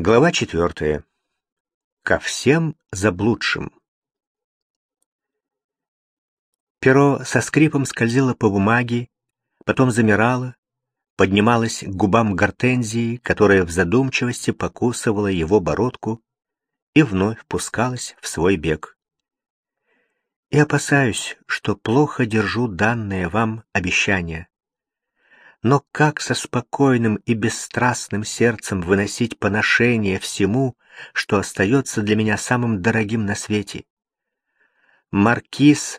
Глава четвертая. Ко всем заблудшим. Перо со скрипом скользило по бумаге, потом замирало, поднималось к губам гортензии, которая в задумчивости покусывала его бородку, и вновь пускалась в свой бег. И опасаюсь, что плохо держу данное вам обещание но как со спокойным и бесстрастным сердцем выносить поношение всему, что остается для меня самым дорогим на свете? Маркиз,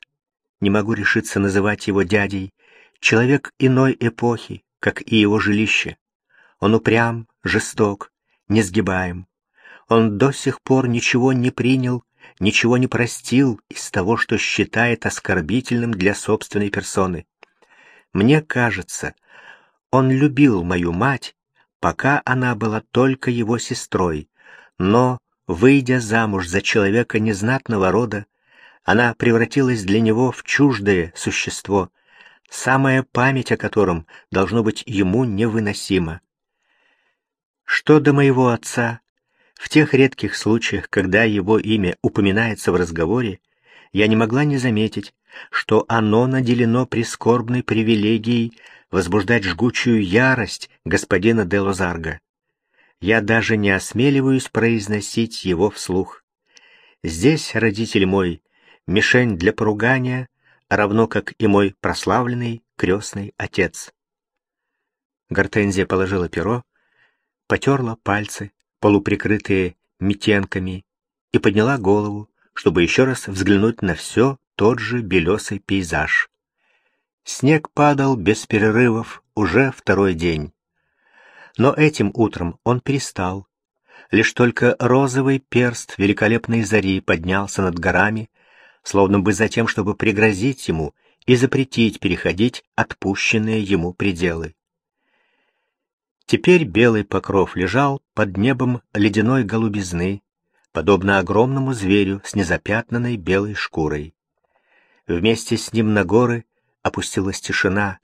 не могу решиться называть его дядей, человек иной эпохи, как и его жилище. Он упрям, жесток, несгибаем. Он до сих пор ничего не принял, ничего не простил из того, что считает оскорбительным для собственной персоны. Мне кажется, он любил мою мать, пока она была только его сестрой, но, выйдя замуж за человека незнатного рода, она превратилась для него в чуждое существо, самая память о котором должно быть ему невыносима. Что до моего отца, в тех редких случаях, когда его имя упоминается в разговоре, я не могла не заметить, что оно наделено прискорбной привилегией возбуждать жгучую ярость господина де Лозарга. Я даже не осмеливаюсь произносить его вслух. Здесь родитель мой — мишень для поругания, равно как и мой прославленный крестный отец. Гортензия положила перо, потерла пальцы, полуприкрытые метенками, и подняла голову, чтобы еще раз взглянуть на все тот же белесый пейзаж. Снег падал без перерывов уже второй день. Но этим утром он перестал. Лишь только розовый перст великолепной зари поднялся над горами, словно бы за тем, чтобы пригрозить ему и запретить переходить отпущенные ему пределы. Теперь белый покров лежал под небом ледяной голубизны, подобно огромному зверю с незапятнанной белой шкурой. Вместе с ним на горы опустилась тишина,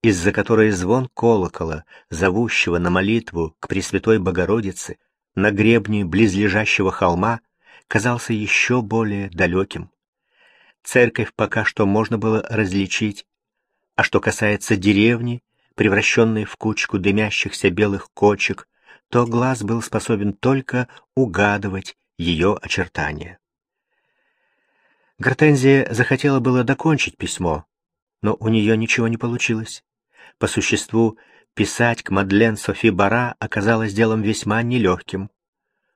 из-за которой звон колокола, зовущего на молитву к Пресвятой Богородице, на гребне близлежащего холма, казался еще более далеким. Церковь пока что можно было различить, а что касается деревни, превращенной в кучку дымящихся белых кочек, то глаз был способен только угадывать ее очертания. Гортензия захотела было докончить письмо, но у нее ничего не получилось. По существу, писать к Мадлен Софи Бара оказалось делом весьма нелегким.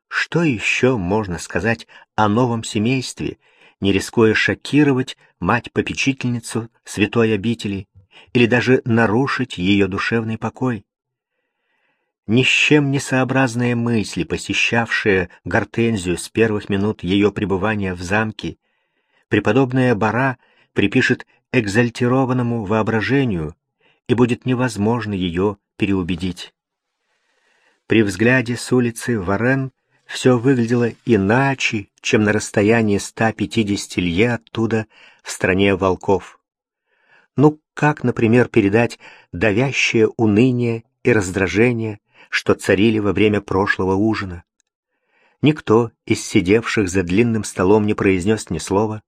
Что еще можно сказать о новом семействе, не рискуя шокировать мать-попечительницу святой обители или даже нарушить ее душевный покой? Ни с чем не сообразные мысли, посещавшие Гортензию с первых минут ее пребывания в замке, преподобная Бара припишет экзальтированному воображению, и будет невозможно ее переубедить. При взгляде с улицы Варен все выглядело иначе, чем на расстоянии 150 лье оттуда, в стране волков. Ну, как, например, передать давящее уныние и раздражение, что царили во время прошлого ужина? Никто из сидевших за длинным столом не произнес ни слова,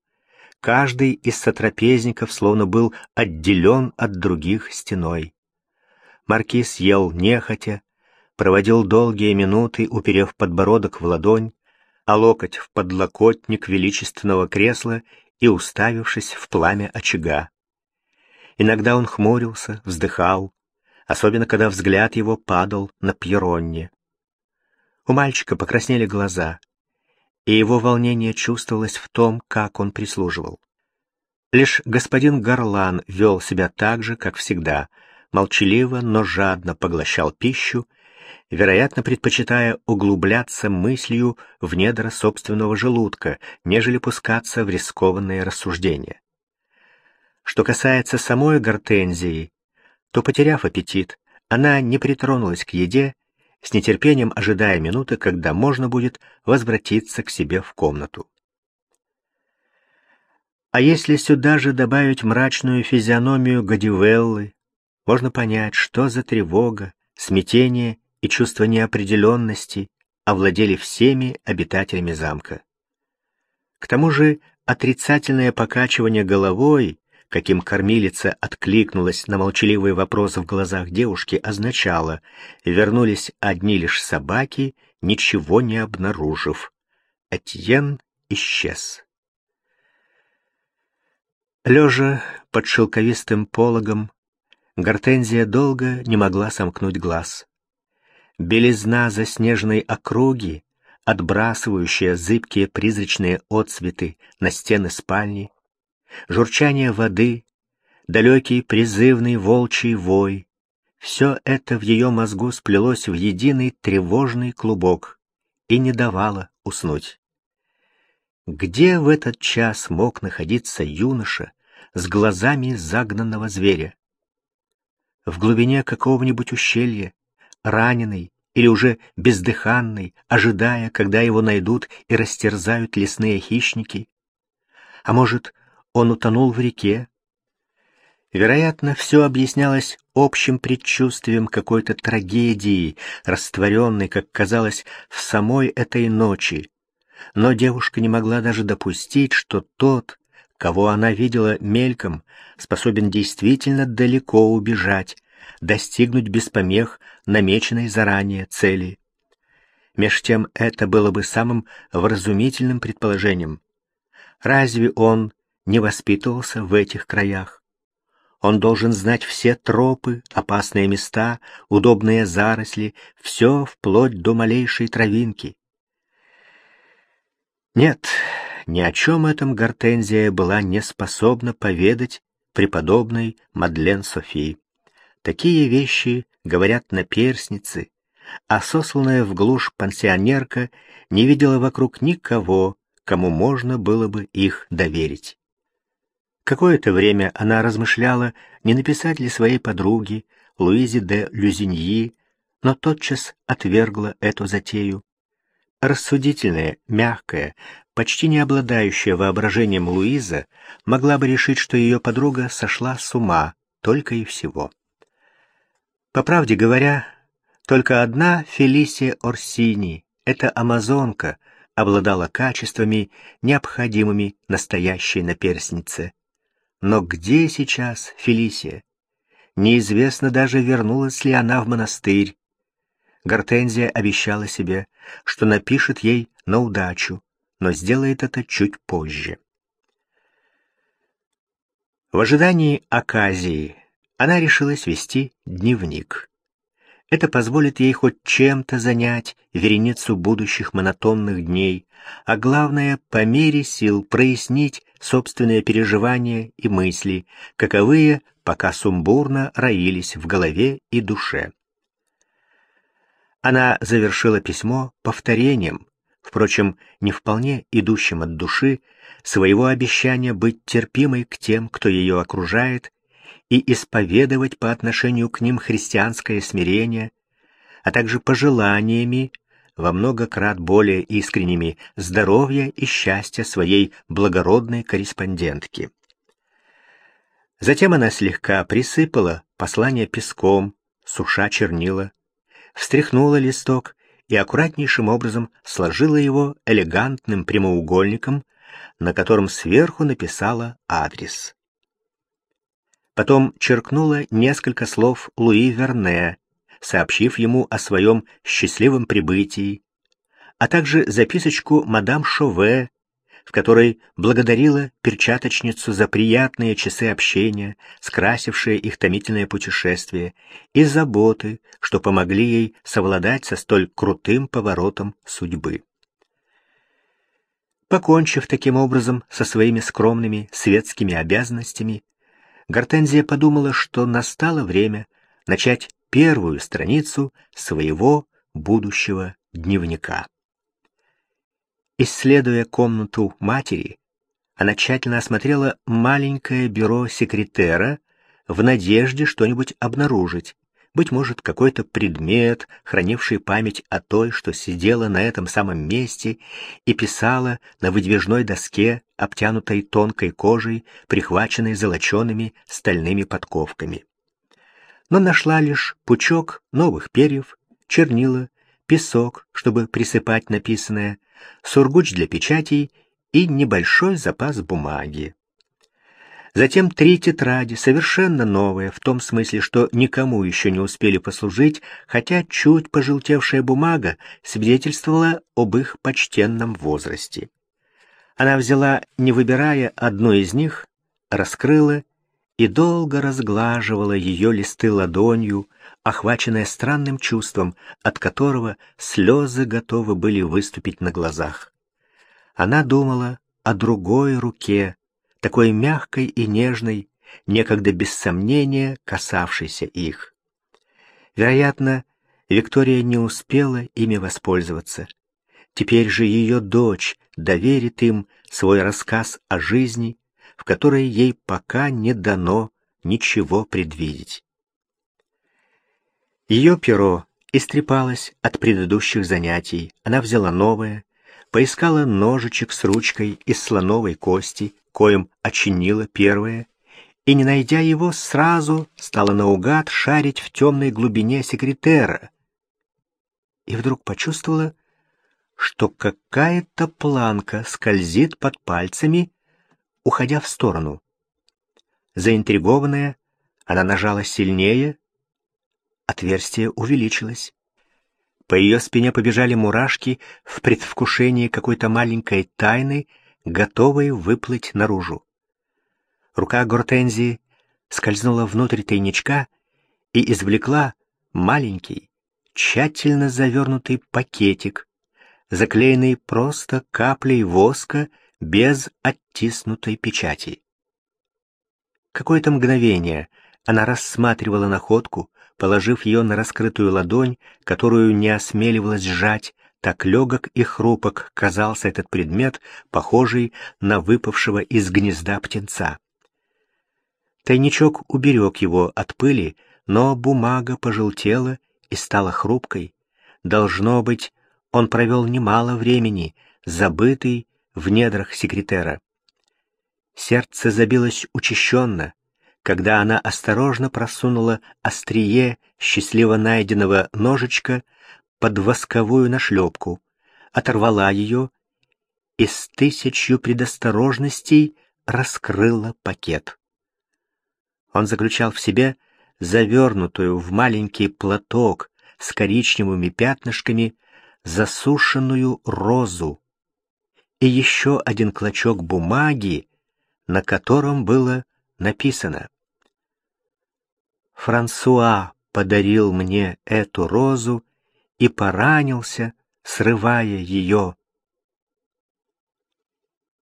Каждый из сотрапезников словно был отделен от других стеной. Маркиз ел нехотя, проводил долгие минуты, уперев подбородок в ладонь, а локоть в подлокотник величественного кресла и уставившись в пламя очага. Иногда он хмурился, вздыхал, особенно когда взгляд его падал на Пьеронне. У мальчика покраснели глаза — и его волнение чувствовалось в том, как он прислуживал. Лишь господин Гарлан вел себя так же, как всегда, молчаливо, но жадно поглощал пищу, вероятно, предпочитая углубляться мыслью в недра собственного желудка, нежели пускаться в рискованные рассуждения. Что касается самой гортензии, то, потеряв аппетит, она не притронулась к еде с нетерпением ожидая минуты, когда можно будет возвратиться к себе в комнату. А если сюда же добавить мрачную физиономию Гадивеллы, можно понять, что за тревога, смятение и чувство неопределенности овладели всеми обитателями замка. К тому же отрицательное покачивание головой, каким кормилица откликнулась на молчаливый вопрос в глазах девушки, означало «вернулись одни лишь собаки, ничего не обнаружив». Этьен исчез. Лежа под шелковистым пологом, Гортензия долго не могла сомкнуть глаз. Белизна заснеженной округи, отбрасывающая зыбкие призрачные отсветы на стены спальни, журчание воды, далекий призывный волчий вой — все это в ее мозгу сплелось в единый тревожный клубок и не давало уснуть. Где в этот час мог находиться юноша с глазами загнанного зверя? в глубине какого-нибудь ущелья, раненый или уже бездыханный, ожидая, когда его найдут и растерзают лесные хищники? А может, он утонул в реке? Вероятно, все объяснялось общим предчувствием какой-то трагедии, растворенной, как казалось, в самой этой ночи. Но девушка не могла даже допустить, что тот, кого она видела мельком, способен действительно далеко убежать, достигнуть без помех намеченной заранее цели. Меж тем это было бы самым вразумительным предположением. Разве он не воспитывался в этих краях? Он должен знать все тропы, опасные места, удобные заросли, все вплоть до малейшей травинки. Нет, ни о чем этом Гортензия была не способна поведать преподобной Мадлен Софии. Такие вещи говорят на перстнице, а сосланная в глушь пансионерка не видела вокруг никого, кому можно было бы их доверить. Какое-то время она размышляла, не написать ли своей подруге, Луизе де Люзиньи, но тотчас отвергла эту затею. Рассудительная, мягкая, почти не обладающая воображением Луиза могла бы решить, что ее подруга сошла с ума, только и всего. По правде говоря, только одна Фелисия Орсини, эта амазонка, обладала качествами, необходимыми настоящей наперснице. Но где сейчас Фелисия? Неизвестно даже, вернулась ли она в монастырь. Гортензия обещала себе, что напишет ей на удачу, но сделает это чуть позже. В ожидании оказии она решилась вести дневник. Это позволит ей хоть чем-то занять вереницу будущих монотонных дней, а главное, по мере сил прояснить собственные переживания и мысли, каковые пока сумбурно роились в голове и душе. Она завершила письмо повторением, впрочем, не вполне идущим от души, своего обещания быть терпимой к тем, кто ее окружает, и исповедовать по отношению к ним христианское смирение, а также пожеланиями, во много крат более искренними, здоровья и счастья своей благородной корреспондентки. Затем она слегка присыпала послание песком, суша чернила, встряхнула листок и аккуратнейшим образом сложила его элегантным прямоугольником, на котором сверху написала адрес. Потом черкнула несколько слов Луи Верне, сообщив ему о своем счастливом прибытии, а также записочку мадам Шове, в которой благодарила перчаточницу за приятные часы общения, скрасившие их томительное путешествие, и заботы, что помогли ей совладать со столь крутым поворотом судьбы. Покончив таким образом со своими скромными светскими обязанностями, Гортензия подумала, что настало время начать первую страницу своего будущего дневника. Исследуя комнату матери, она тщательно осмотрела маленькое бюро секретера в надежде что-нибудь обнаружить, быть может, какой-то предмет, хранивший память о той, что сидела на этом самом месте и писала на выдвижной доске, обтянутой тонкой кожей, прихваченной золочеными стальными подковками. Но нашла лишь пучок новых перьев, чернила, песок, чтобы присыпать написанное, сургуч для печатей и небольшой запас бумаги. Затем три тетради, совершенно новые, в том смысле, что никому еще не успели послужить, хотя чуть пожелтевшая бумага свидетельствовала об их почтенном возрасте. Она взяла, не выбирая, одну из них, раскрыла и долго разглаживала ее листы ладонью, охваченная странным чувством, от которого слезы готовы были выступить на глазах. Она думала о другой руке, такой мягкой и нежной, некогда без сомнения касавшейся их. Вероятно, Виктория не успела ими воспользоваться. Теперь же ее дочь доверит им свой рассказ о жизни, в которой ей пока не дано ничего предвидеть. Ее перо истрепалось от предыдущих занятий. Она взяла новое, поискала ножичек с ручкой из слоновой кости коим очинила первое, и, не найдя его, сразу стала наугад шарить в темной глубине секретера. И вдруг почувствовала, что какая-то планка скользит под пальцами, уходя в сторону. Заинтригованная, она нажала сильнее, отверстие увеличилось. По ее спине побежали мурашки в предвкушении какой-то маленькой тайны, готовые выплыть наружу. Рука Гортензии скользнула внутрь тайничка и извлекла маленький, тщательно завернутый пакетик, заклеенный просто каплей воска без оттиснутой печати. Какое-то мгновение она рассматривала находку, положив ее на раскрытую ладонь, которую не осмеливалась сжать, так легок и хрупок казался этот предмет, похожий на выпавшего из гнезда птенца. Тайничок уберег его от пыли, но бумага пожелтела и стала хрупкой. Должно быть, он провел немало времени, забытый в недрах секретера. Сердце забилось учащенно, когда она осторожно просунула острие счастливо найденного ножичка под восковую нашлепку, оторвала ее и с тысячью предосторожностей раскрыла пакет. Он заключал в себе завернутую в маленький платок с коричневыми пятнышками засушенную розу и еще один клочок бумаги, на котором было написано «Франсуа подарил мне эту розу и поранился, срывая ее.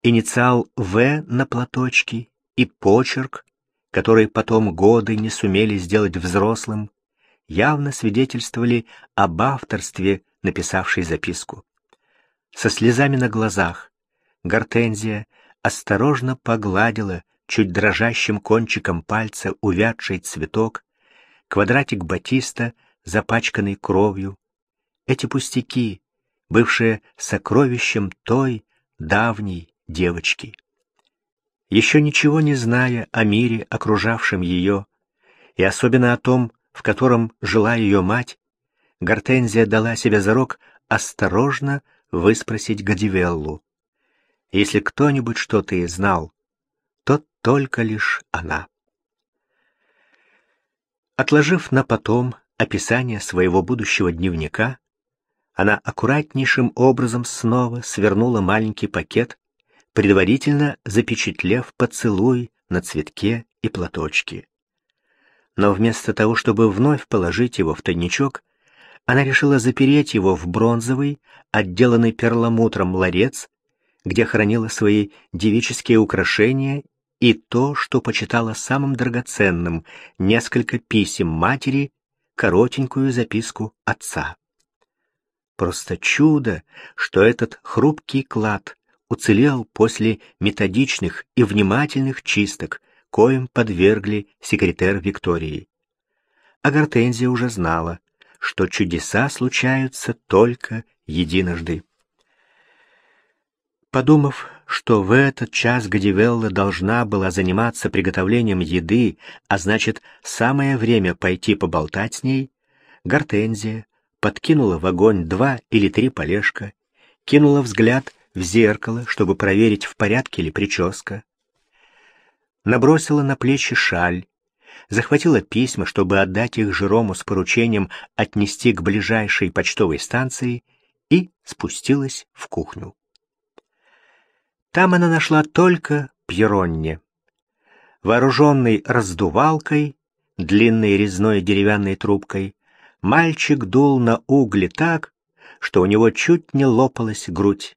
Инициал «В» на платочке и почерк, который потом годы не сумели сделать взрослым, явно свидетельствовали об авторстве, написавшей записку. Со слезами на глазах Гортензия осторожно погладила чуть дрожащим кончиком пальца увядший цветок, квадратик батиста, запачканный кровью, эти пустяки, бывшие сокровищем той давней девочки. Еще ничего не зная о мире, окружавшем ее, и особенно о том, в котором жила ее мать, Гортензия дала себе зарок осторожно выспросить Гадивеллу. Если кто-нибудь что-то и знал, то только лишь она. Отложив на потом описание своего будущего дневника, она аккуратнейшим образом снова свернула маленький пакет, предварительно запечатлев поцелуй на цветке и платочке. Но вместо того, чтобы вновь положить его в тайничок, она решила запереть его в бронзовый, отделанный перламутром ларец, где хранила свои девические украшения и то, что почитала самым драгоценным, несколько писем матери, коротенькую записку отца. Просто чудо, что этот хрупкий клад уцелел после методичных и внимательных чисток, коим подвергли секретарь Виктории. А Гортензия уже знала, что чудеса случаются только единожды. Подумав, что в этот час Гадивелла должна была заниматься приготовлением еды, а значит, самое время пойти поболтать с ней, Гортензия, подкинула в огонь два или три полежка, кинула взгляд в зеркало, чтобы проверить, в порядке ли прическа, набросила на плечи шаль, захватила письма, чтобы отдать их Жерому с поручением отнести к ближайшей почтовой станции и спустилась в кухню. Там она нашла только Пьеронне. Вооруженный раздувалкой, длинной резной деревянной трубкой, мальчик дул на угли так, что у него чуть не лопалась грудь.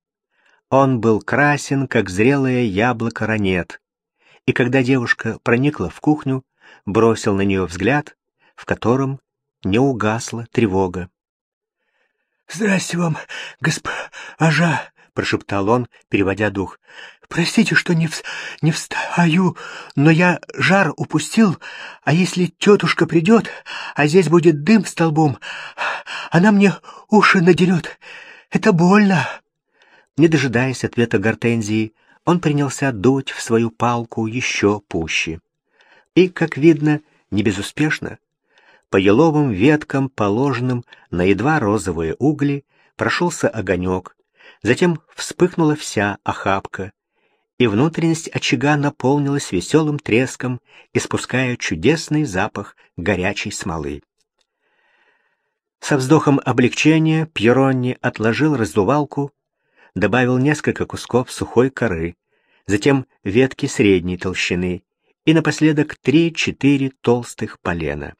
Он был красен, как зрелое яблоко ранет, и когда девушка проникла в кухню, бросил на нее взгляд, в котором не угасла тревога. «Здрасте вам, госпожа!» — прошептал он, переводя дух. «Простите, что не, в... не встаю, но я жар упустил, а если тетушка придет, а здесь будет дым столбом, она мне уши надерет. Это больно!» Не дожидаясь ответа Гортензии, он принялся дуть в свою палку еще пуще. И, как видно, не безуспешно, по еловым веткам, положенным на едва розовые угли, прошелся огонек, затем вспыхнула вся охапка, и внутренность очага наполнилась веселым треском, испуская чудесный запах горячей смолы. Со вздохом облегчения Пьеронни отложил раздувалку, добавил несколько кусков сухой коры, затем ветки средней толщины и напоследок три-четыре толстых полена.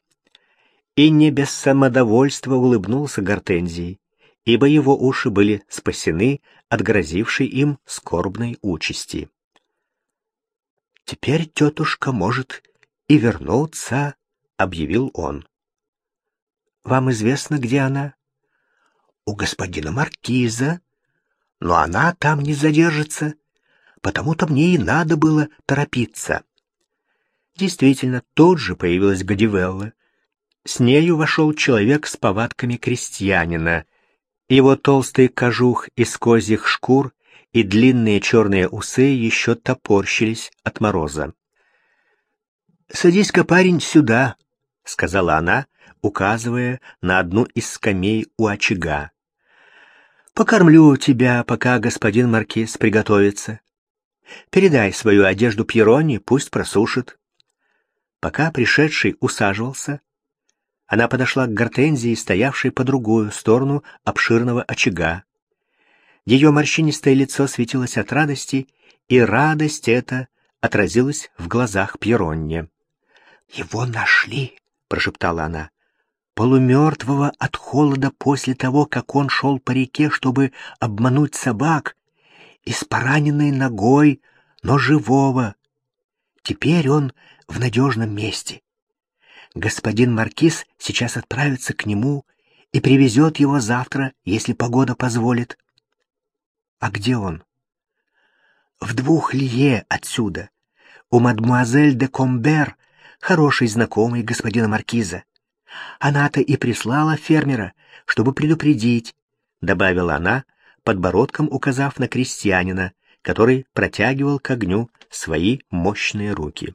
И не без самодовольства улыбнулся Гортензии, ибо его уши были спасены от грозившей им скорбной участи. «Теперь тетушка может и вернуться», — объявил он. «Вам известно, где она?» «У господина Маркиза. Но она там не задержится, потому-то мне и надо было торопиться». Действительно, тут же появилась Гадивелла. С нею вошел человек с повадками крестьянина — его толстый кожух из козьих шкур и длинные черные усы еще топорщились от мороза. «Садись-ка, парень, сюда», — сказала она, указывая на одну из скамей у очага. «Покормлю тебя, пока господин Маркиз приготовится. Передай свою одежду Пьероне, пусть просушит». Пока пришедший усаживался, она подошла к гортензии, стоявшей по другую сторону обширного очага. Ее морщинистое лицо светилось от радости, и радость эта отразилась в глазах Пьеронне. «Его нашли!» — прошептала она. «Полумертвого от холода после того, как он шел по реке, чтобы обмануть собак, и с пораненной ногой, но живого. Теперь он в надежном месте. Господин Маркиз сейчас отправится к нему и привезет его завтра, если погода позволит. А где он? В двух лье отсюда, у мадмуазель де Комбер, хорошей знакомой господина Маркиза. Она-то и прислала фермера, чтобы предупредить, добавила она, подбородком указав на крестьянина, который протягивал к огню свои мощные руки.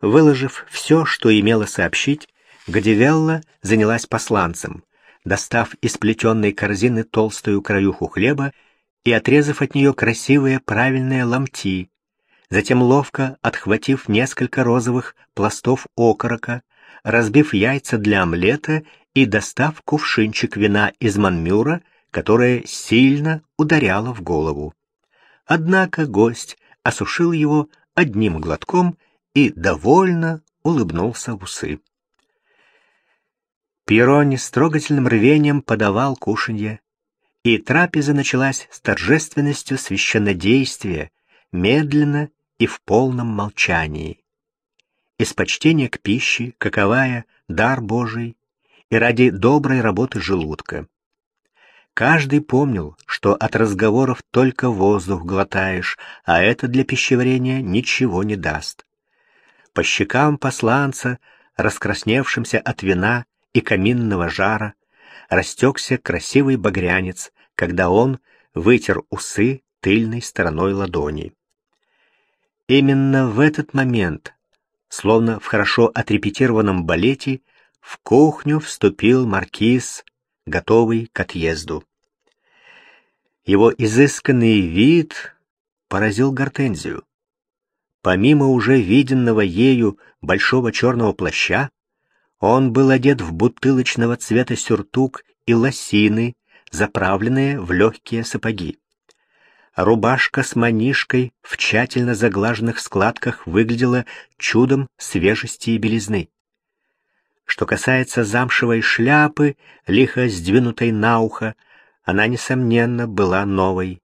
Выложив все, что имела сообщить, Гадивелла занялась посланцем, достав из плетенной корзины толстую краюху хлеба и отрезав от нее красивые правильные ломти, затем ловко отхватив несколько розовых пластов окорока, разбив яйца для омлета и достав кувшинчик вина из манмюра, которое сильно ударяло в голову. Однако гость осушил его одним глотком и довольно улыбнулся в усы. Пирони с трогательным рвением подавал кушанье, и трапеза началась с торжественностью священнодействия, медленно и в полном молчании. Из почтения к пище, каковая дар Божий, и ради доброй работы желудка. Каждый помнил, что от разговоров только воздух глотаешь, а это для пищеварения ничего не даст. По щекам посланца, раскрасневшимся от вина и каминного жара, растекся красивый багрянец, когда он вытер усы тыльной стороной ладони. Именно в этот момент, словно в хорошо отрепетированном балете, в кухню вступил маркиз, готовый к отъезду. Его изысканный вид поразил Гортензию. Помимо уже виденного ею большого черного плаща, он был одет в бутылочного цвета сюртук и лосины, заправленные в легкие сапоги. Рубашка с манишкой в тщательно заглаженных складках выглядела чудом свежести и белизны. Что касается замшевой шляпы, лихо сдвинутой на ухо, она, несомненно, была новой.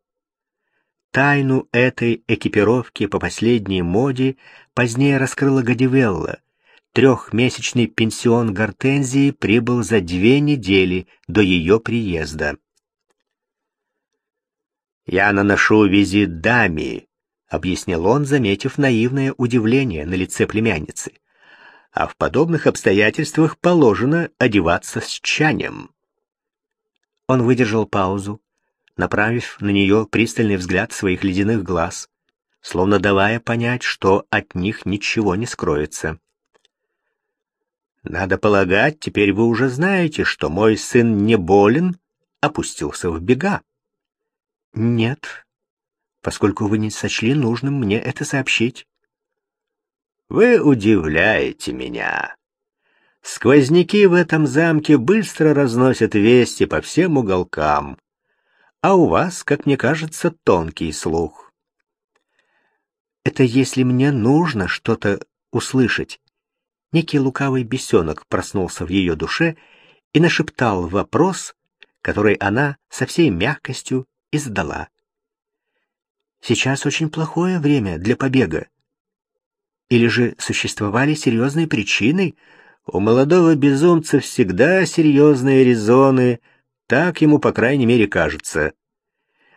Тайну этой экипировки по последней моде позднее раскрыла Гадивелла. Трехмесячный пенсион Гортензии прибыл за две недели до ее приезда. «Я наношу визит даме», — объяснил он, заметив наивное удивление на лице племянницы. «А в подобных обстоятельствах положено одеваться с чанием». Он выдержал паузу, направив на нее пристальный взгляд своих ледяных глаз, словно давая понять, что от них ничего не скроется. «Надо полагать, теперь вы уже знаете, что мой сын не болен, опустился в бега». «Нет, поскольку вы не сочли нужным мне это сообщить». «Вы удивляете меня», Сквозняки в этом замке быстро разносят вести по всем уголкам. А у вас, как мне кажется, тонкий слух. Это если мне нужно что-то услышать. Некий лукавый бесенок проснулся в ее душе и нашептал вопрос, который она со всей мягкостью издала. Сейчас очень плохое время для побега. Или же существовали серьезные причины, у молодого безумца всегда серьезные резоны, так ему, по крайней мере, кажется.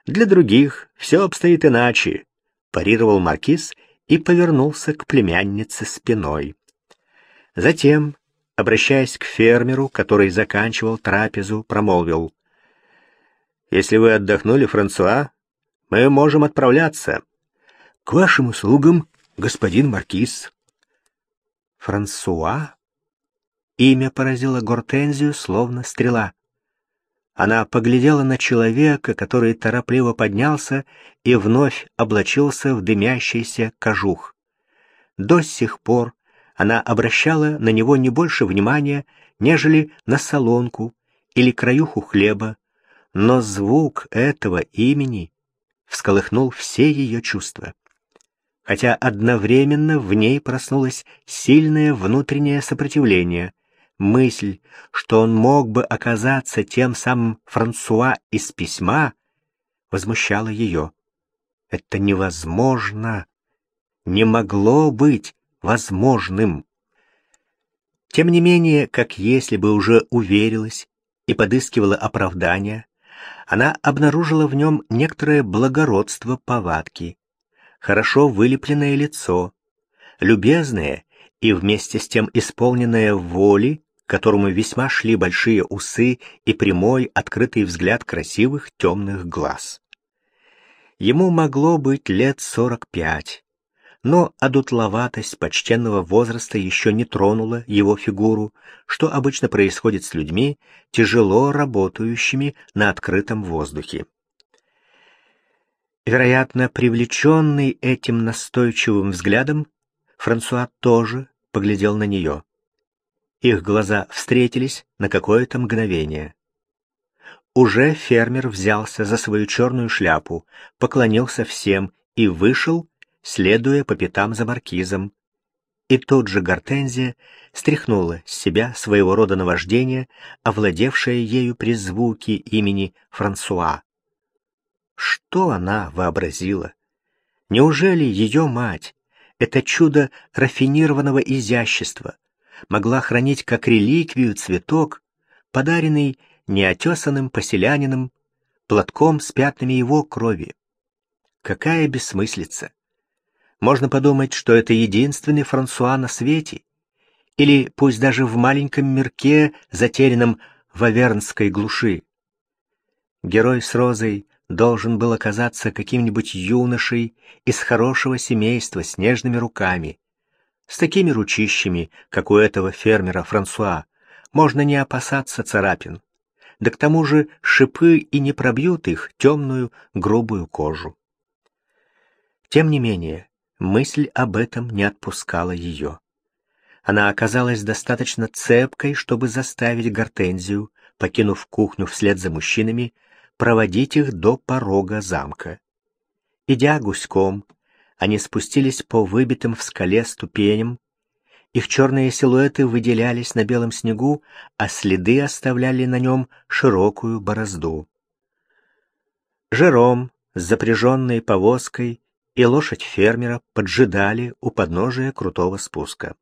Для других все обстоит иначе, парировал маркиз и повернулся к племяннице спиной. Затем, обращаясь к фермеру, который заканчивал трапезу, промолвил. «Если вы отдохнули, Франсуа, мы можем отправляться». «К вашим услугам, господин маркиз». «Франсуа?» Имя поразило Гортензию, словно стрела. Она поглядела на человека, который торопливо поднялся и вновь облачился в дымящийся кожух. До сих пор она обращала на него не больше внимания, нежели на солонку или краюху хлеба, но звук этого имени всколыхнул все ее чувства. Хотя одновременно в ней проснулось сильное внутреннее сопротивление — Мысль, что он мог бы оказаться тем самым Франсуа из письма, возмущала ее. Это невозможно, не могло быть возможным. Тем не менее, как если бы уже уверилась и подыскивала оправдания, она обнаружила в нем некоторое благородство повадки, хорошо вылепленное лицо, любезное и вместе с тем исполненное воли которому весьма шли большие усы и прямой, открытый взгляд красивых темных глаз. Ему могло быть лет сорок пять, но одутловатость почтенного возраста еще не тронула его фигуру, что обычно происходит с людьми, тяжело работающими на открытом воздухе. Вероятно, привлеченный этим настойчивым взглядом, Франсуа тоже поглядел на нее. Их глаза встретились на какое-то мгновение. Уже фермер взялся за свою черную шляпу, поклонился всем и вышел, следуя по пятам за маркизом. И тут же Гортензия стряхнула с себя своего рода наваждение, овладевшее ею при звуке имени Франсуа. Что она вообразила? Неужели ее мать, это чудо рафинированного изящества, могла хранить как реликвию цветок, подаренный неотесанным поселянином, платком с пятнами его крови. Какая бессмыслица! Можно подумать, что это единственный Франсуа на свете, или пусть даже в маленьком мирке, затерянном в Авернской глуши. Герой с розой должен был оказаться каким-нибудь юношей из хорошего семейства с нежными руками, с такими ручищами, как у этого фермера Франсуа, можно не опасаться царапин. Да к тому же шипы и не пробьют их темную грубую кожу. Тем не менее, мысль об этом не отпускала ее. Она оказалась достаточно цепкой, чтобы заставить Гортензию, покинув кухню вслед за мужчинами, проводить их до порога замка. Идя гуськом, они спустились по выбитым в скале ступеням, их черные силуэты выделялись на белом снегу, а следы оставляли на нем широкую борозду. Жером с запряженной повозкой и лошадь фермера поджидали у подножия крутого спуска.